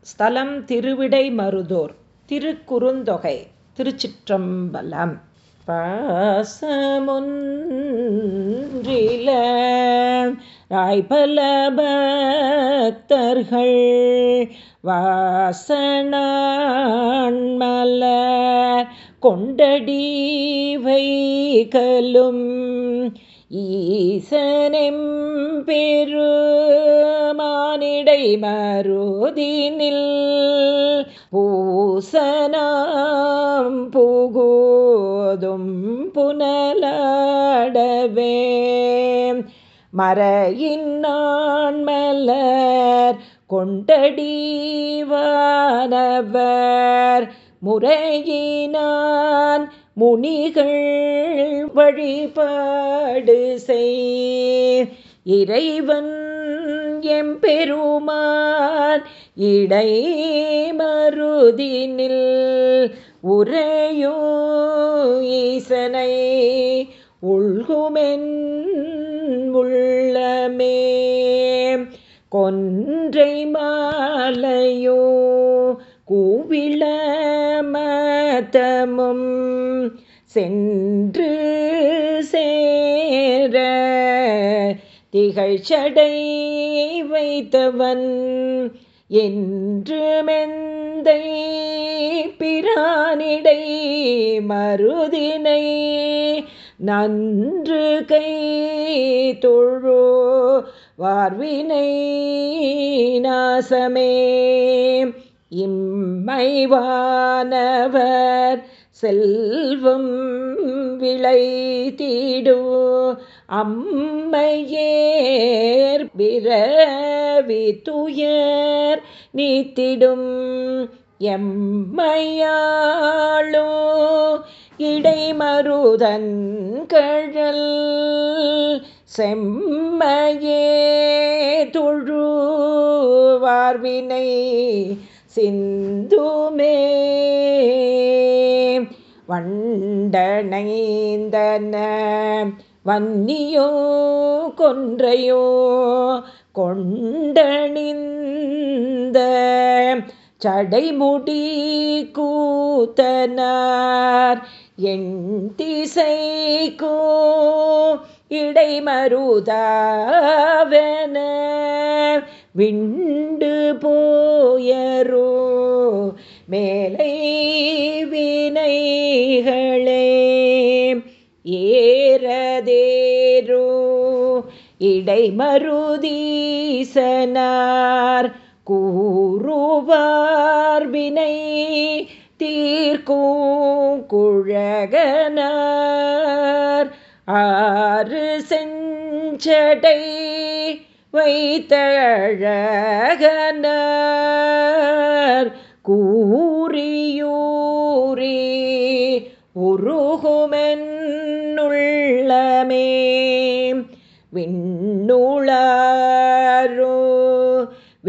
ஸ்தலம் திருவிடை மருதூர் திருக்குறுந்தொகை திருச்சிற்றம்பலம். பாசமுன்றில ராய்பல பக்தர்கள் வாசனான்மல கொண்டடி வைகலும் ஈசனெம் பெரு மருதினில் பூசனாம் புகோதும் புனலடவே. மறையின் மலர் கொண்டடிவானவர் முறையினான் முனிகள் வழிபாடு செய். இறைவன் எம்பெருமான் இடை மருதினில் உரையோ ஈசனை உள்குமென் உள்ளமே. கொன்றை மாலையோ கூவிள மதமும் சென்று திகழ்ச்சடை வைத்தவன் என்று மெந்தை பிரானிடை மருதினை நன்று கை தொழோ வார்வினை நாசமே. இம்மைவானவர் செல்வம் விளை தீடு அம்மையேர் பிறவி துயர் நீத்திடும். எம்மையாளோ இடைமருதன் கழல் செம்மையே தொழுவார்வினை சிந்துமே. வண்டனைந்தன. வன்னியோ கொன்றையோ கொண்டணிந்த. சடைமுடி கூத்தனார் என் திசைக்கோ இடைமருதாவன. விண்டு போயரோ மேலை இடைமருதீசனார் கூறுவார் வினை தீர்க்கும் குழகனார். ஆறு செஞ்சடை வைத்தழகனார். கூறியூரி ஒரு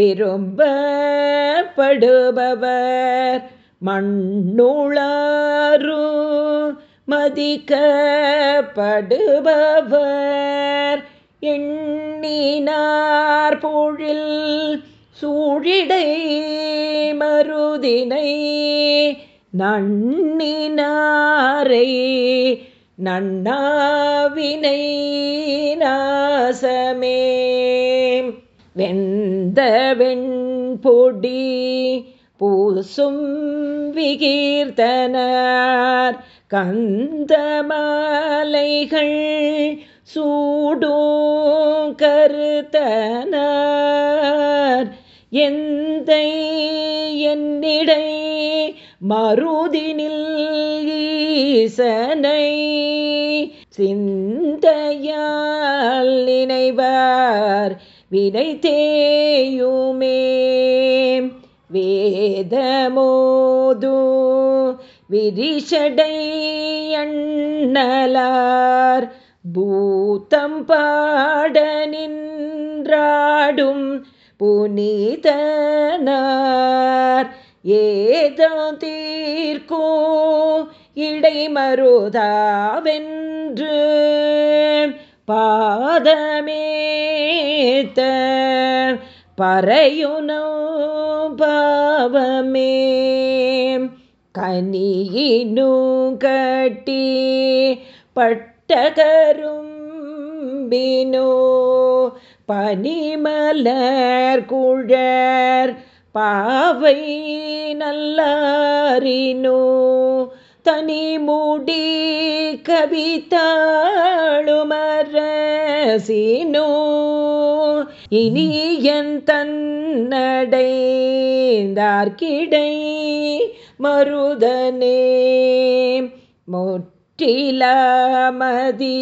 விரும்பப்படுபவர். மண்ணுளாரு மதிக்கப்படுபவர். எண்ணினார் பொழில் சூழிடை மருதினை. நன்னினாரை நன்னாவினை நாசமே. வெந்த வெண்பொடி பூசும் விகீர்த்தனார். கந்தமாலைகள் சூடும் கருத்தனார். எந்த என்னிடை மருதினில் ஈசனை. சிந்தையால் நினைவார் வினை தேயுமே வேதமோது விரிஷடையண்ணலார் பூத்தம் பாட நின்றாடும் புனிதனார். ஏதோ தீர்க்கோ இடைமருதாவென்று பாதமேத்த பறையுனோ பாவமே. கனியினு கட்டி பட்டகரும்பினோ. பனிமலர் குழர் பாவை நல்லாரினோ தனி மூடி கவிதாளுமரசினோ. இனியன் தன்னடைந்தார்கிடை மருதனே. முற்றிலமதி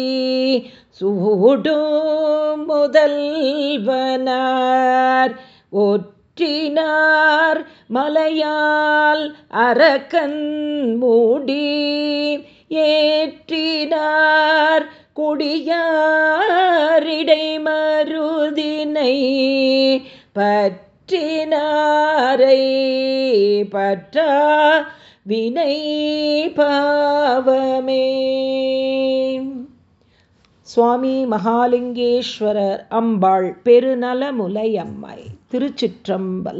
சூடும் முதல்வனார் ஒற்றினார் மலையால் அரக்கன் மூடி ஏற்றினார் குடியாரிடை மருதினை பற்றினாரை பற்றா வினை பாவமே. சுவாமி மகாலிங்கேஸ்வரர் அம்பாள் பெருநலமுலையம்மை திருச்சிற்றம்பலம்.